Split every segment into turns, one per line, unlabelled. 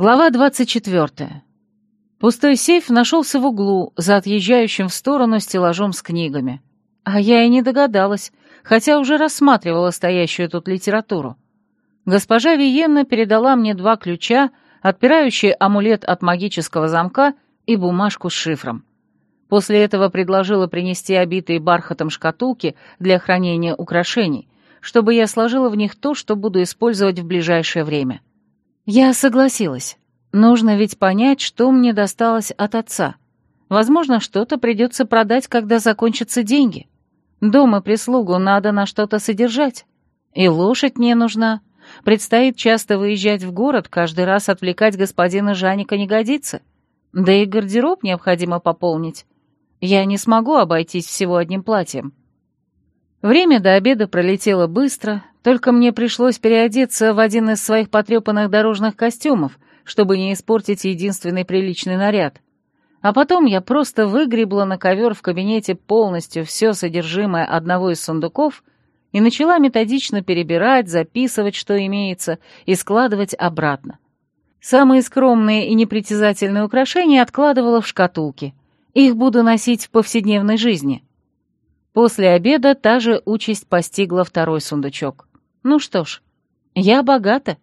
Глава 24. Пустой сейф нашелся в углу, за отъезжающим в сторону стеллажом с книгами. А я и не догадалась, хотя уже рассматривала стоящую тут литературу. Госпожа Виенна передала мне два ключа, отпирающие амулет от магического замка и бумажку с шифром. После этого предложила принести обитые бархатом шкатулки для хранения украшений, чтобы я сложила в них то, что буду использовать в ближайшее время. Я согласилась. Нужно ведь понять, что мне досталось от отца. Возможно, что-то придется продать, когда закончатся деньги. Дом и прислугу надо на что-то содержать. И лошадь мне нужна. Предстоит часто выезжать в город, каждый раз отвлекать господина Жаника не годится. Да и гардероб необходимо пополнить. Я не смогу обойтись всего одним платьем. Время до обеда пролетело быстро, только мне пришлось переодеться в один из своих потрепанных дорожных костюмов, чтобы не испортить единственный приличный наряд. А потом я просто выгребла на ковер в кабинете полностью все содержимое одного из сундуков и начала методично перебирать, записывать, что имеется, и складывать обратно. Самые скромные и непритязательные украшения откладывала в шкатулки. Их буду носить в повседневной жизни. После обеда та же участь постигла второй сундучок. Ну что ж, я богата.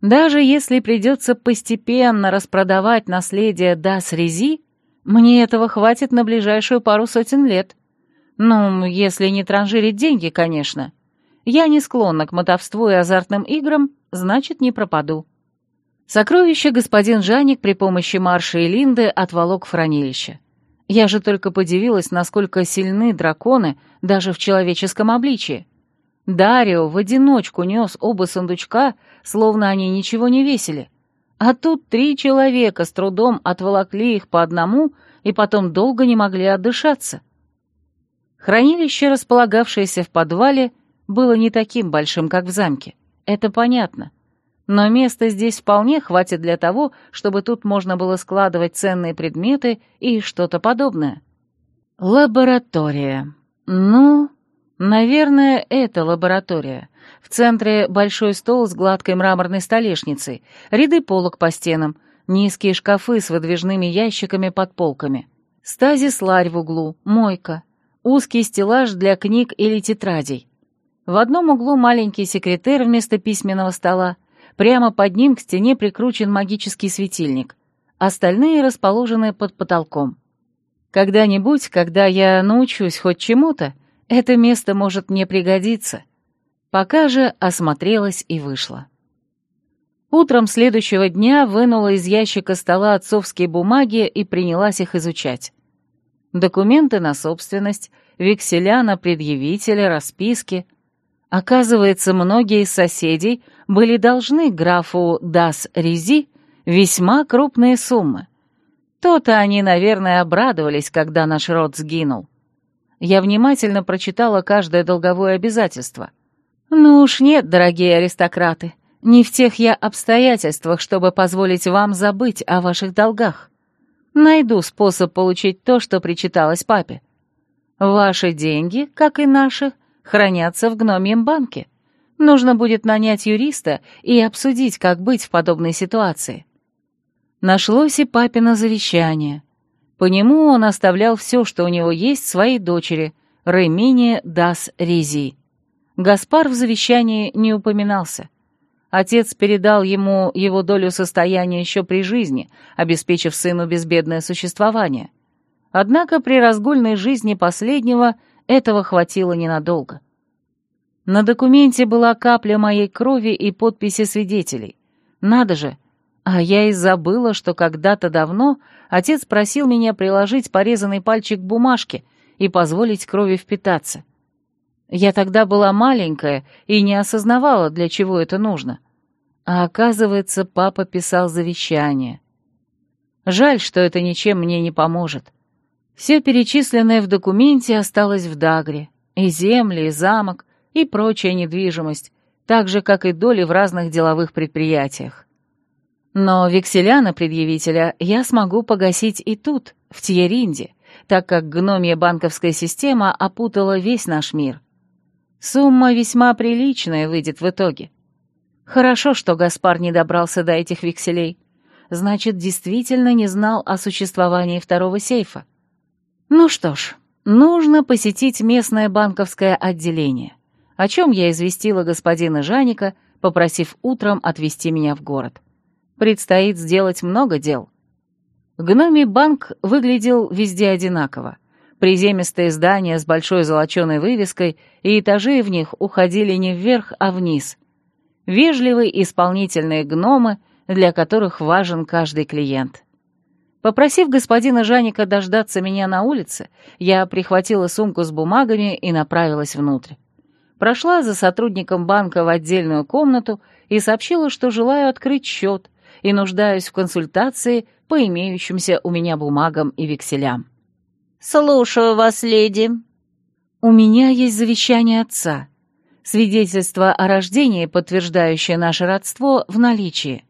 Даже если придется постепенно распродавать наследие Дас Рези, мне этого хватит на ближайшую пару сотен лет. Ну, если не транжирить деньги, конечно. Я не склонна к мотовству и азартным играм, значит, не пропаду. Сокровище господин Жаник при помощи Марши и Линды отволок в хранилище. Я же только подивилась, насколько сильны драконы даже в человеческом обличии. Дарио в одиночку нес оба сундучка, словно они ничего не весили. А тут три человека с трудом отволокли их по одному и потом долго не могли отдышаться. Хранилище, располагавшееся в подвале, было не таким большим, как в замке. Это понятно но места здесь вполне хватит для того, чтобы тут можно было складывать ценные предметы и что-то подобное. Лаборатория. Ну, наверное, это лаборатория. В центре большой стол с гладкой мраморной столешницей, ряды полок по стенам, низкие шкафы с выдвижными ящиками под полками, стазис-ларь в углу, мойка, узкий стеллаж для книг или тетрадей. В одном углу маленький секретарь вместо письменного стола, Прямо под ним к стене прикручен магический светильник. Остальные расположены под потолком. Когда-нибудь, когда я научусь хоть чему-то, это место может мне пригодиться. Пока же осмотрелась и вышла. Утром следующего дня вынула из ящика стола отцовские бумаги и принялась их изучать. Документы на собственность, векселя на предъявителя, расписки — Оказывается, многие из соседей были должны графу Дас Рези весьма крупные суммы. То-то они, наверное, обрадовались, когда наш род сгинул. Я внимательно прочитала каждое долговое обязательство. Ну уж нет, дорогие аристократы, не в тех я обстоятельствах, чтобы позволить вам забыть о ваших долгах. Найду способ получить то, что причиталось папе. Ваши деньги, как и наши, — хранятся в гномьем банке. Нужно будет нанять юриста и обсудить, как быть в подобной ситуации. Нашлось и папино завещание. По нему он оставлял все, что у него есть, своей дочери, Ремине Дас Рези. Гаспар в завещании не упоминался. Отец передал ему его долю состояния еще при жизни, обеспечив сыну безбедное существование. Однако при разгульной жизни последнего этого хватило ненадолго. На документе была капля моей крови и подписи свидетелей. Надо же, а я и забыла, что когда-то давно отец просил меня приложить порезанный пальчик к бумажке и позволить крови впитаться. Я тогда была маленькая и не осознавала, для чего это нужно. А оказывается, папа писал завещание. Жаль, что это ничем мне не поможет. Все перечисленное в документе осталось в Дагре. И земли, и замок, и прочая недвижимость, так же, как и доли в разных деловых предприятиях. Но векселя на предъявителя я смогу погасить и тут, в Тьеринде, так как гномья банковская система опутала весь наш мир. Сумма весьма приличная выйдет в итоге. Хорошо, что Гаспар не добрался до этих векселей. значит, действительно не знал о существовании второго сейфа. Ну что ж, нужно посетить местное банковское отделение, о чем я известила господина Жаника, попросив утром отвезти меня в город. Предстоит сделать много дел. Гномий банк выглядел везде одинаково. Приземистые здания с большой золоченой вывеской, и этажи в них уходили не вверх, а вниз. Вежливые исполнительные гномы, для которых важен каждый клиент. Попросив господина Жаника дождаться меня на улице, я прихватила сумку с бумагами и направилась внутрь. Прошла за сотрудником банка в отдельную комнату и сообщила, что желаю открыть счет и нуждаюсь в консультации по имеющимся у меня бумагам и векселям.
«Слушаю вас, леди».
«У меня есть завещание отца. Свидетельство о рождении, подтверждающее наше родство, в наличии.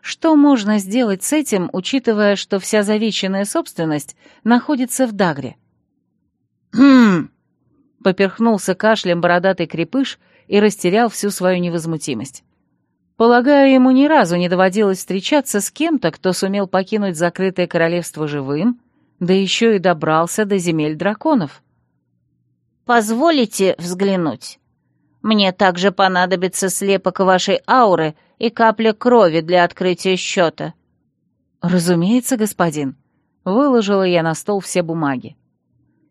Что можно сделать с этим, учитывая, что вся завещанная собственность находится в Дагре?»
«Хм...»
— поперхнулся кашлем бородатый крепыш и растерял всю свою невозмутимость. Полагаю, ему ни разу не доводилось встречаться с кем-то, кто сумел покинуть закрытое королевство живым да еще и добрался до земель драконов.
«Позволите взглянуть? Мне также понадобится слепок вашей ауры и капля крови для открытия счета».
«Разумеется, господин», — выложила я на стол все бумаги.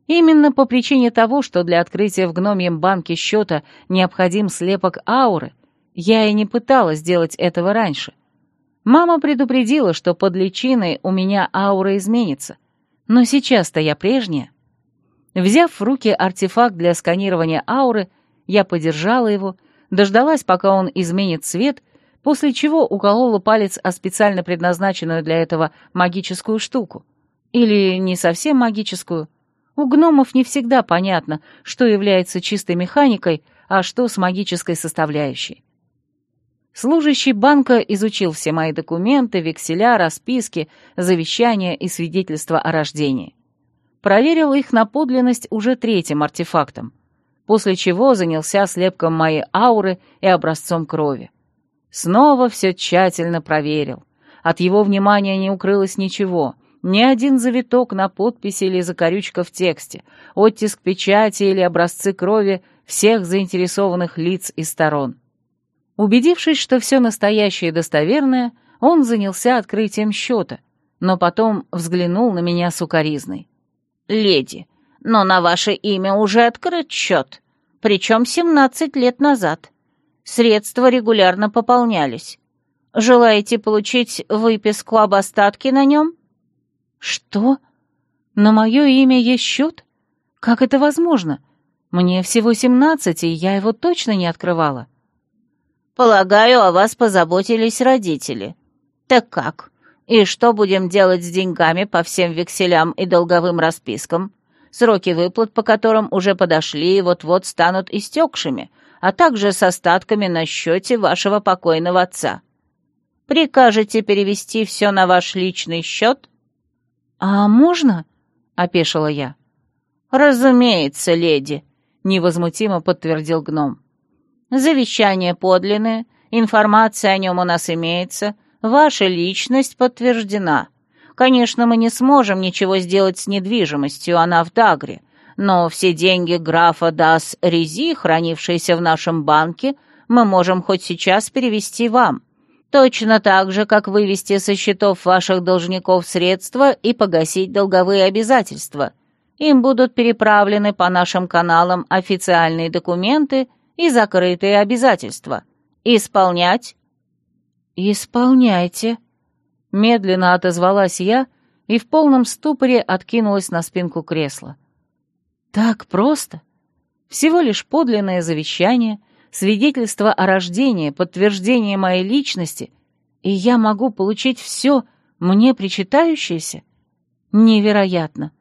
Именно по причине того, что для открытия в гномьем банке счета необходим слепок ауры, я и не пыталась сделать этого раньше. Мама предупредила, что под личиной у меня аура изменится, но сейчас-то я прежняя. Взяв в руки артефакт для сканирования ауры, я подержала его, дождалась, пока он изменит цвет, после чего уколола палец о специально предназначенную для этого магическую штуку. Или не совсем магическую. У гномов не всегда понятно, что является чистой механикой, а что с магической составляющей. Служащий банка изучил все мои документы, векселя, расписки, завещания и свидетельства о рождении. Проверил их на подлинность уже третьим артефактом, после чего занялся слепком моей ауры и образцом крови. Снова все тщательно проверил. От его внимания не укрылось ничего, ни один завиток на подписи или закорючка в тексте, оттиск печати или образцы крови всех заинтересованных лиц и сторон. Убедившись, что все настоящее и достоверное, он занялся открытием счета, но потом взглянул на меня сукоризной.
«Леди, но на ваше имя уже открыт счет, причем 17 лет назад. Средства регулярно пополнялись. Желаете получить выписку об остатке на нем?»
«Что? На мое имя есть счет? Как это возможно? Мне всего 17, и я его точно не открывала».
Полагаю, о вас позаботились родители. Так как? И что будем делать с деньгами по всем векселям и долговым распискам? Сроки выплат по которым уже подошли и вот-вот станут истекшими, а также с остатками на счете вашего покойного отца. Прикажете перевести все на ваш личный счет?
«А можно?» — опешила я.
«Разумеется, леди», — невозмутимо подтвердил гном. Завещание подлинное, информация о нем у нас имеется, ваша личность подтверждена. Конечно, мы не сможем ничего сделать с недвижимостью, она в Дагре, но все деньги графа Дас Рези, хранившиеся в нашем банке, мы можем хоть сейчас перевести вам. Точно так же, как вывести со счетов ваших должников средства и погасить долговые обязательства. Им будут переправлены по нашим каналам официальные документы – и закрытые обязательства. Исполнять?»
«Исполняйте», — медленно отозвалась я и в полном ступоре откинулась на спинку кресла. «Так просто. Всего лишь подлинное завещание, свидетельство о рождении, подтверждение моей личности, и я могу получить все, мне причитающееся? Невероятно.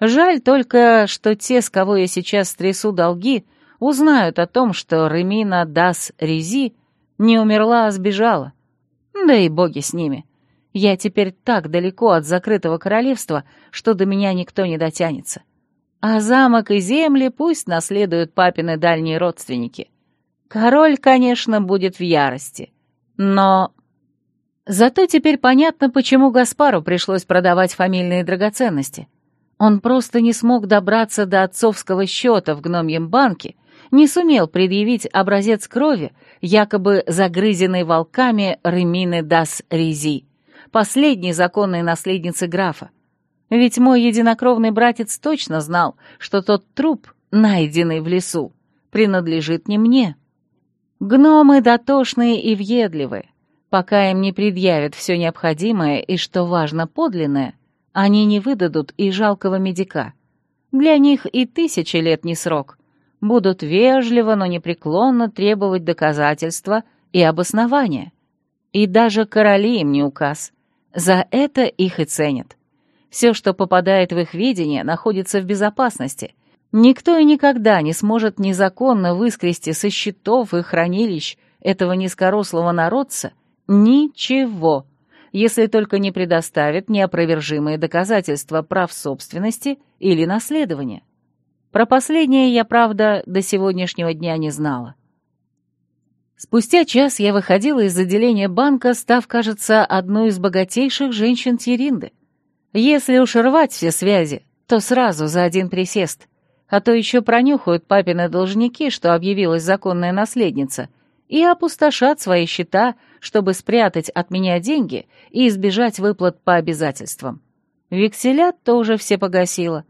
Жаль только, что те, с кого я сейчас стрясу долги, узнают о том, что Ремина Дас Рези не умерла, а сбежала. Да и боги с ними. Я теперь так далеко от закрытого королевства, что до меня никто не дотянется. А замок и земли пусть наследуют папины дальние родственники. Король, конечно, будет в ярости. Но... Зато теперь понятно, почему Гаспару пришлось продавать фамильные драгоценности. Он просто не смог добраться до отцовского счета в гномьем банке, не сумел предъявить образец крови, якобы загрызенной волками Ремины Дас Рези, последней законной наследницы графа. Ведь мой единокровный братец точно знал, что тот труп, найденный в лесу, принадлежит не мне. Гномы дотошные и въедливые. Пока им не предъявят все необходимое и, что важно, подлинное, они не выдадут и жалкого медика. Для них и тысячи лет не срок. Будут вежливо, но непреклонно требовать доказательства и обоснования. И даже короли им не указ. За это их и ценят. Все, что попадает в их видение, находится в безопасности. Никто и никогда не сможет незаконно выскрести со счетов и хранилищ этого низкорослого народца — Ничего, если только не предоставит неопровержимые доказательства прав собственности или наследования. Про последнее я, правда, до сегодняшнего дня не знала. Спустя час я выходила из отделения банка, став, кажется, одной из богатейших женщин Тиринды. Если уж рвать все связи, то сразу за один присест, а то еще пронюхают папины должники, что объявилась законная наследница, и опустошат свои счета, чтобы спрятать от меня деньги и избежать выплат по обязательствам. Векселя тоже все погасила.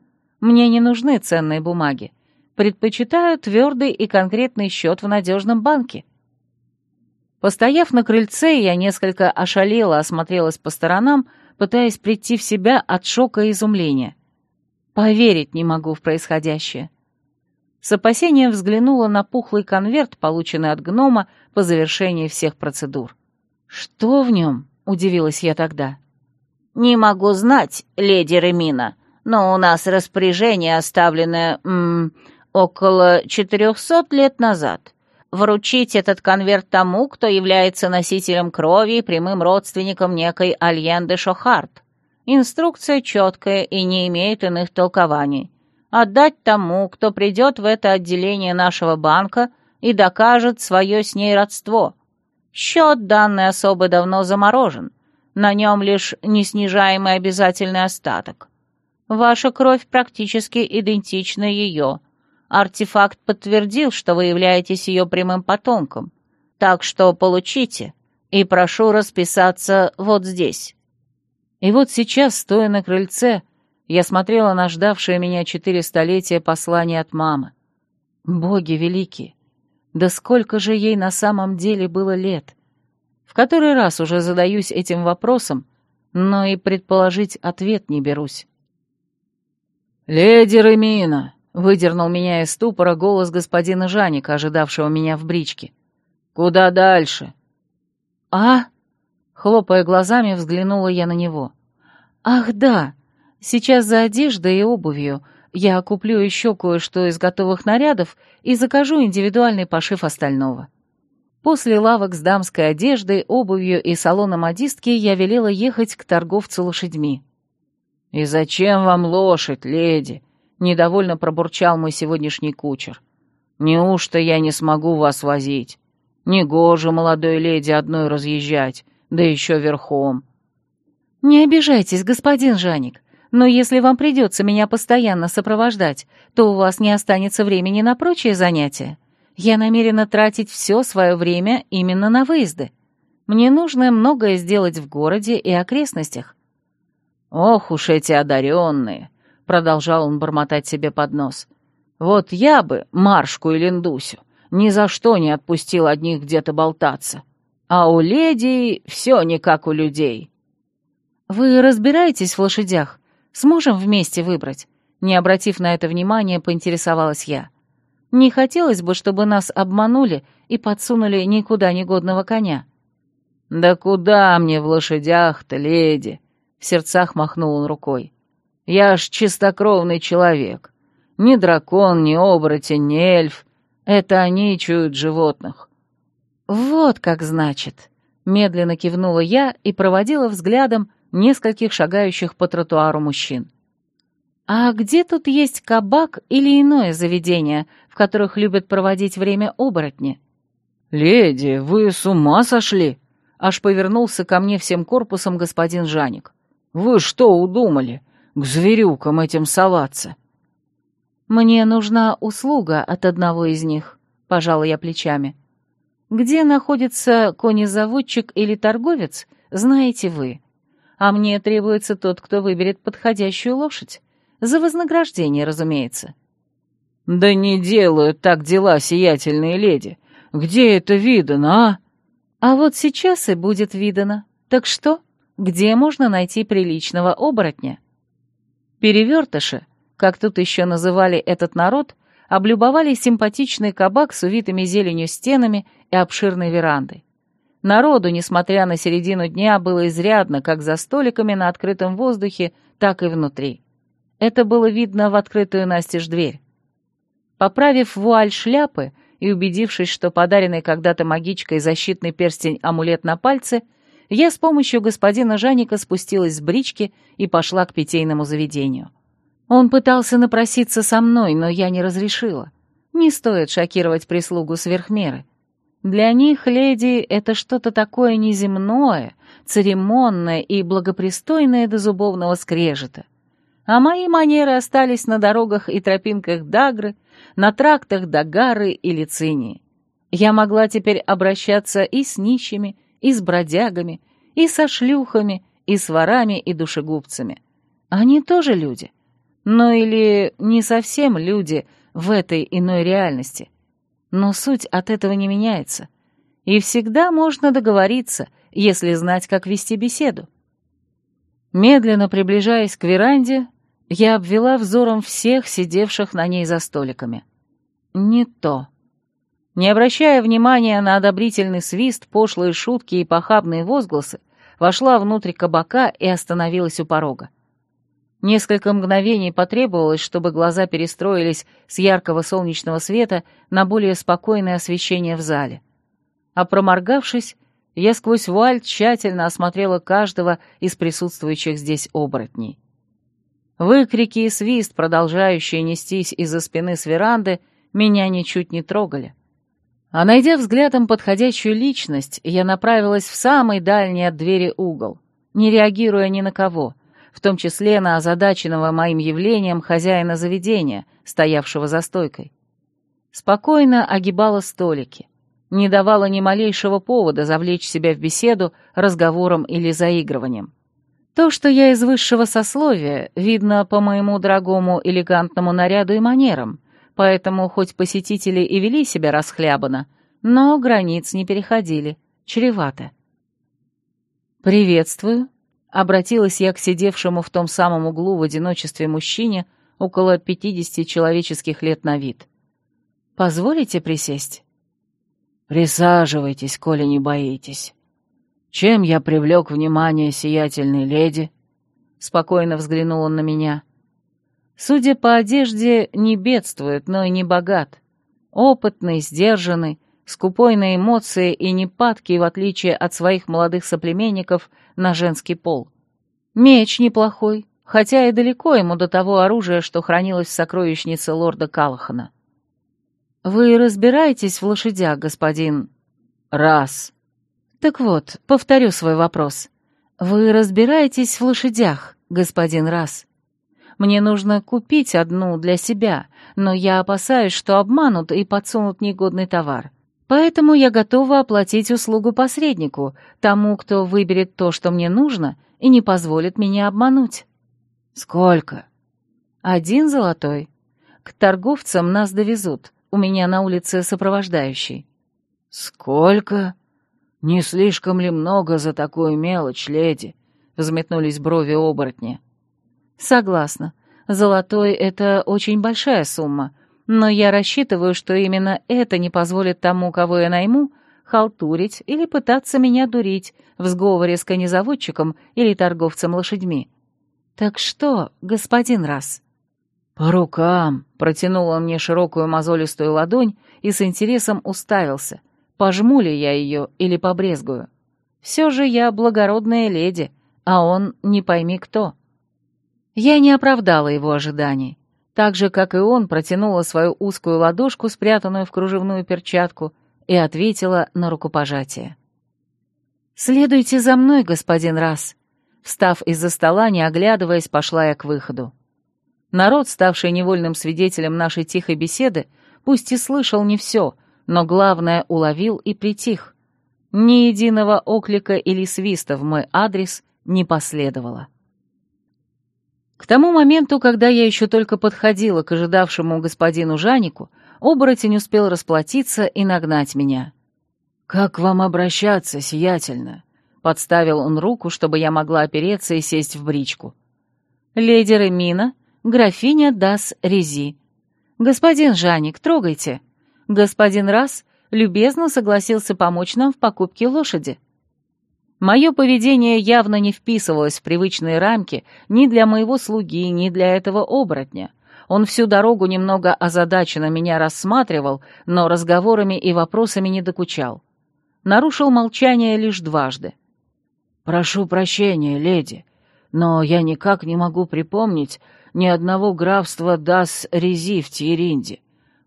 Мне не нужны ценные бумаги. Предпочитаю твердый и конкретный счет в надежном банке. Постояв на крыльце, я несколько ошалела, осмотрелась по сторонам, пытаясь прийти в себя от шока и изумления. Поверить не могу в происходящее. С опасением взглянула на пухлый конверт, полученный от гнома по завершении всех процедур. «Что в нем?» — удивилась я тогда.
«Не могу знать, леди Ремина, но у нас распоряжение, оставленное м, около четырехсот лет назад. Вручить этот конверт тому, кто является носителем крови и прямым родственником некой Альенды Шохарт. Инструкция четкая и не имеет иных толкований. Отдать тому, кто придет в это отделение нашего банка и докажет свое с ней родство». Счет данной особы давно заморожен. На нем лишь неснижаемый обязательный остаток. Ваша кровь практически идентична ее. Артефакт подтвердил, что вы являетесь ее прямым потомком. Так что получите и прошу расписаться вот здесь».
И вот сейчас, стоя на крыльце, я смотрела на ждавшее меня четыре столетия послание от мамы. Боги великие! Да сколько же ей на самом деле было лет? В который раз уже задаюсь этим вопросом, но и предположить ответ не берусь. «Леди Ремина!» — выдернул меня из ступора голос господина Жаника, ожидавшего меня в бричке. «Куда дальше?» «А?» — хлопая глазами, взглянула я на него. «Ах, да! Сейчас за одеждой и обувью я куплю еще кое-что из готовых нарядов и закажу индивидуальный пошив остального. После лавок с дамской одеждой, обувью и салона модистки я велела ехать к торговцу лошадьми. «И зачем вам лошадь, леди?» — недовольно пробурчал мой сегодняшний кучер. «Неужто я не смогу вас возить? Негоже молодой леди одной разъезжать, да еще верхом». «Не обижайтесь, господин Жаник. Но если вам придется меня постоянно сопровождать, то у вас не останется времени на прочие занятия. Я намерена тратить все свое время именно на выезды. Мне нужно многое сделать в городе и окрестностях». «Ох уж эти одаренные!» — продолжал он бормотать себе под нос. «Вот я бы, Маршку и Линдусю, ни за что не отпустил одних где-то болтаться. А у леди все не как у людей». «Вы разбираетесь в лошадях?» Сможем вместе выбрать?» Не обратив на это внимания, поинтересовалась я. «Не хотелось бы, чтобы нас обманули и подсунули никуда негодного коня». «Да куда мне в лошадях-то, леди?» — в сердцах махнул он рукой. «Я ж чистокровный человек. Ни дракон, ни оборотень, ни эльф. Это они чуют животных». «Вот как значит», — медленно кивнула я и проводила взглядом нескольких шагающих по тротуару мужчин. «А где тут есть кабак или иное заведение, в которых любят проводить время оборотни?»
«Леди, вы с ума сошли?»
— аж повернулся ко мне всем корпусом господин Жаник. «Вы что удумали? К зверюкам этим соваться?»
«Мне нужна услуга от одного из них», — пожала я плечами. «Где находится конезаводчик или торговец, знаете вы. А мне требуется тот, кто выберет подходящую лошадь. За вознаграждение, разумеется».
«Да не делают так дела, сиятельные леди. Где это видано, а?»
«А вот сейчас и будет видано. Так что, где можно найти приличного оборотня?» Перевертыши, как тут еще называли этот народ, облюбовали симпатичный кабак с увитыми зеленью стенами и обширной верандой. Народу, несмотря на середину дня, было изрядно как за столиками на открытом воздухе, так и внутри. Это было видно в открытую настежь дверь. Поправив вуаль шляпы и убедившись, что подаренный когда-то магичкой защитный перстень-амулет на пальце, я с помощью господина Жаника спустилась с брички и пошла к питейному заведению. Он пытался напроситься со мной, но я не разрешила. Не стоит шокировать прислугу сверх меры. Для них леди — это что-то такое неземное, церемонное и благопристойное до зубовного скрежета. А мои манеры остались на дорогах и тропинках Дагры, на трактах Дагары и Лицинии. Я могла теперь обращаться и с нищими, и с бродягами, и со шлюхами, и с ворами и душегубцами. Они тоже люди — но или не совсем люди в этой иной реальности. Но суть от этого не меняется. И всегда можно договориться, если знать, как вести беседу. Медленно приближаясь к веранде, я обвела взором всех сидевших на ней за столиками. Не то. Не обращая внимания на одобрительный свист, пошлые шутки и похабные возгласы, вошла внутрь кабака и остановилась у порога. Несколько мгновений потребовалось, чтобы глаза перестроились с яркого солнечного света на более спокойное освещение в зале. А проморгавшись, я сквозь вуаль тщательно осмотрела каждого из присутствующих здесь оборотней. Выкрики и свист, продолжающие нестись из-за спины с веранды, меня ничуть не трогали. А найдя взглядом подходящую личность, я направилась в самый дальний от двери угол, не реагируя ни на кого — в том числе на озадаченного моим явлением хозяина заведения, стоявшего за стойкой. Спокойно огибала столики, не давала ни малейшего повода завлечь себя в беседу разговором или заигрыванием. То, что я из высшего сословия, видно по моему дорогому элегантному наряду и манерам, поэтому хоть посетители и вели себя расхлябанно, но границ не переходили, чревато. «Приветствую», Обратилась я к сидевшему в том самом углу в одиночестве мужчине около пятидесяти человеческих лет на вид. «Позволите присесть?»
«Присаживайтесь, коли не боитесь. Чем я привлек внимание сиятельной леди?» Спокойно взглянул он на меня.
«Судя по одежде, не бедствует, но и не богат. Опытный, сдержанный, скупой на эмоции и не падкий, в отличие от своих молодых соплеменников, на женский пол. Меч неплохой, хотя и далеко ему до того оружия, что хранилось в сокровищнице лорда Калахана. «Вы разбираетесь в лошадях, господин...»
«Раз».
«Так вот, повторю свой вопрос. Вы разбираетесь в лошадях, господин Раз?» Мне нужно купить одну для себя, но я опасаюсь, что обманут и подсунут негодный товар. Поэтому я готова оплатить услугу посреднику, тому, кто выберет то, что мне нужно, и не позволит меня обмануть.
Сколько?
Один золотой. К торговцам нас довезут. У меня на улице сопровождающий.
Сколько? Не слишком ли много за такую мелочь, леди? Взметнулись брови оборотня.
Согласна. Золотой — это очень большая сумма, но я рассчитываю, что именно это не позволит тому, кого я найму, халтурить или пытаться меня дурить в сговоре с конезаводчиком или торговцем лошадьми. Так что, господин Раз?
По рукам,
протянул он мне широкую мозолистую ладонь и с интересом уставился, пожму ли я ее или побрезгую. Все же я благородная леди, а он не пойми кто. Я не оправдала его ожиданий. Так же, как и он, протянула свою узкую ладошку, спрятанную в кружевную перчатку, и ответила на рукопожатие.
«Следуйте за мной, господин Расс». Встав из-за стола, не оглядываясь, пошла я к выходу. Народ, ставший невольным свидетелем нашей тихой беседы, пусть и слышал не все, но главное уловил и притих. Ни единого оклика или свиста в мой адрес не последовало. К тому моменту, когда я еще только подходила к ожидавшему господину Жанику, оборотень успел расплатиться и нагнать меня. «Как вам обращаться, сиятельно?» Подставил он руку, чтобы я могла опереться и сесть в бричку. «Леди Ремина, графиня Дас Рези. Господин Жаник, трогайте. Господин Раз любезно согласился помочь нам в покупке лошади. Мое поведение явно не вписывалось в привычные рамки ни для моего слуги, ни для этого оборотня. Он всю дорогу немного озадаченно меня рассматривал, но разговорами и вопросами не докучал. Нарушил молчание лишь дважды. «Прошу прощения, леди, но я никак не могу припомнить ни одного графства Дас-Рези в Тьеринде.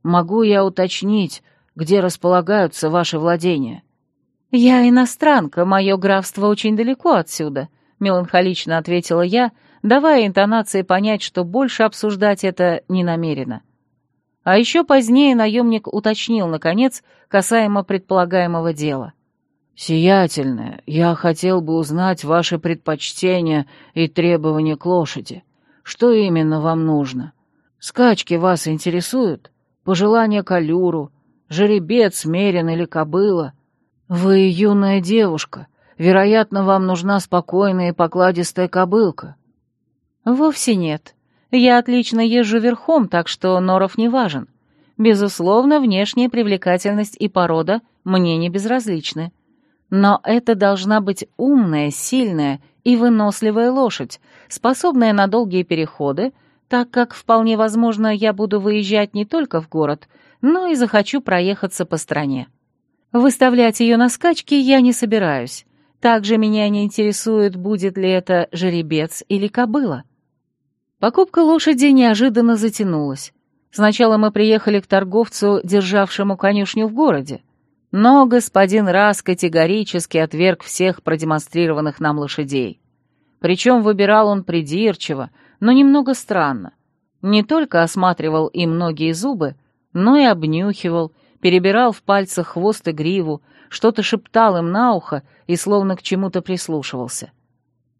Могу я уточнить, где располагаются ваши владения?»
«Я иностранка, мое графство очень далеко отсюда», — меланхолично ответила я, давая интонации понять, что больше обсуждать это не намерено. А еще позднее наемник уточнил, наконец, касаемо предполагаемого дела.
«Сиятельная, я хотел бы узнать ваши предпочтения и требования к лошади. Что именно вам нужно? Скачки вас интересуют? Пожелания к аллюру? Жеребец, мерин или кобыла? Вы юная девушка. Вероятно, вам нужна спокойная и покладистая кобылка.
Вовсе нет. Я отлично езжу верхом, так что норов не важен. Безусловно, внешняя привлекательность и порода мне не безразличны. Но это должна быть умная, сильная и выносливая лошадь, способная на долгие переходы, так как, вполне возможно, я буду выезжать не только в город, но и захочу проехаться по стране. Выставлять ее на скачки я не собираюсь. Также меня не интересует, будет ли это жеребец или кобыла. Покупка лошади неожиданно затянулась. Сначала мы приехали к торговцу, державшему конюшню в городе. Но господин Раз категорически отверг всех продемонстрированных нам лошадей. Причем выбирал он придирчиво, но немного странно. Не только осматривал им многие зубы, но и обнюхивал, перебирал в пальцах хвост и гриву, что-то шептал им на ухо и словно к чему-то прислушивался.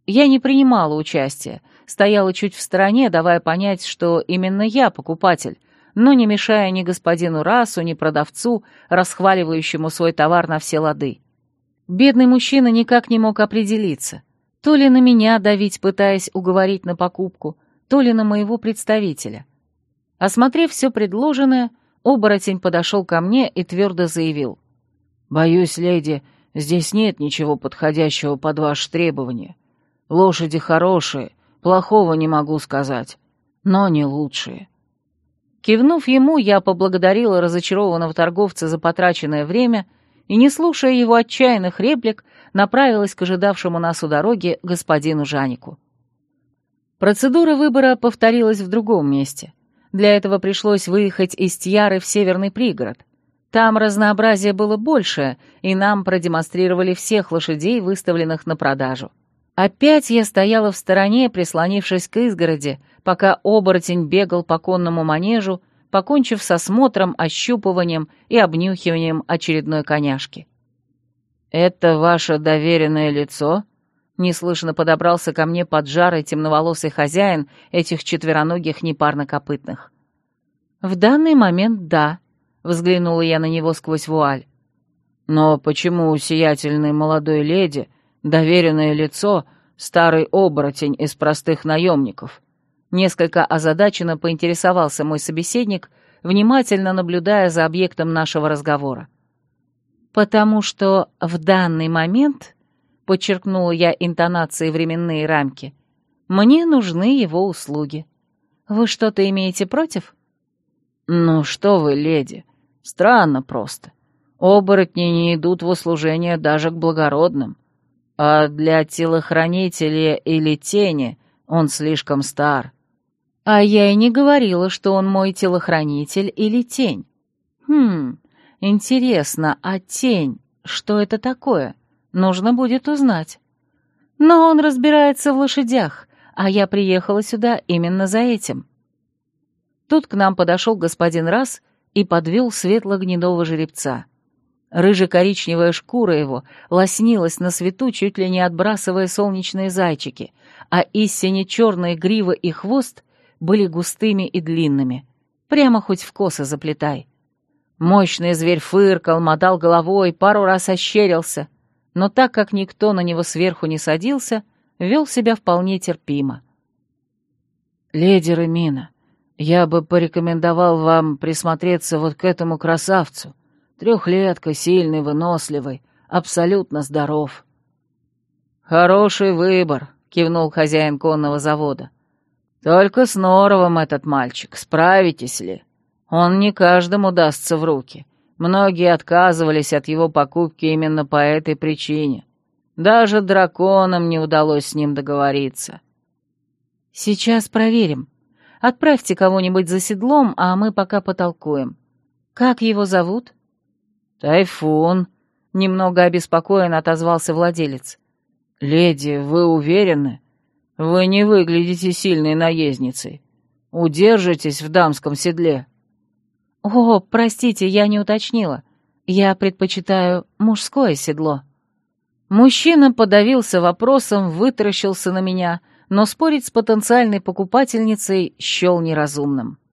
Я не принимала участия, стояла чуть в стороне, давая понять, что именно я покупатель, но не мешая ни господину Расу, ни продавцу, расхваливающему свой товар на все лады. Бедный мужчина никак не мог определиться, то ли на меня давить, пытаясь уговорить на покупку, то ли на моего представителя. Осмотрев все предложенное, оборотень подошел ко мне и твердо заявил. «Боюсь, леди, здесь нет ничего подходящего под ваши требования. Лошади хорошие, плохого не могу сказать, но не лучшие». Кивнув ему, я поблагодарила разочарованного торговца за потраченное время и, не слушая его отчаянных реплик, направилась к ожидавшему нас у дороги господину Жанику. Процедура выбора повторилась в другом месте. Для этого пришлось выехать из Тьяры в северный пригород. Там разнообразие было большее, и нам продемонстрировали всех лошадей, выставленных на продажу. Опять я стояла в стороне, прислонившись к изгороди, пока оборотень бегал по конному манежу, покончив с осмотром, ощупыванием и обнюхиванием очередной коняшки. «Это ваше доверенное лицо?» Неслышно подобрался ко мне поджарый темноволосый хозяин этих четвероногих непарнокопытных. «В данный момент да», — взглянула я на него сквозь вуаль. «Но почему у сиятельной молодой леди доверенное лицо старый оборотень из простых наемников?» Несколько озадаченно поинтересовался мой собеседник, внимательно наблюдая за объектом нашего разговора. «Потому что в данный момент подчеркнула я интонацией временные рамки, мне нужны его услуги. Вы что-то имеете против? Ну что вы, леди, странно просто. Оборотни не идут в услужение даже к благородным. А для телохранителя или тени он слишком стар. А я и не говорила, что он мой телохранитель или тень. Хм, интересно, а тень, что это такое?
Нужно будет узнать. Но он разбирается в лошадях, а я приехала сюда именно за этим. Тут к нам подошел господин Раз и подвел светло-гнедого жеребца. Рыже-коричневая шкура его лоснилась на свету, чуть ли не отбрасывая солнечные зайчики, а истине черные грива и хвост были густыми и длинными. Прямо хоть в косы заплетай. Мощный зверь фыркал, мотал головой, пару раз ощерился, но так как никто на него сверху не садился, вел себя вполне терпимо.
«Леди Ремина, я бы порекомендовал вам присмотреться вот к этому красавцу. Трехлетка, сильный, выносливый, абсолютно здоров».
«Хороший выбор», — кивнул хозяин конного завода. «Только с Норовым этот мальчик, справитесь ли? Он не каждому дастся в руки. Многие отказывались от его покупки именно по этой причине. Даже драконам не удалось с ним договориться».
«Сейчас проверим. Отправьте кого-нибудь за седлом, а мы пока потолкуем. Как его зовут?»
«Тайфун», — немного обеспокоен отозвался владелец. «Леди, вы уверены? Вы не выглядите сильной наездницей. Удержитесь в дамском седле».
«О, простите, я не уточнила. Я предпочитаю мужское седло».
Мужчина подавился вопросом, вытаращился на меня, но спорить с потенциальной покупательницей счел неразумным.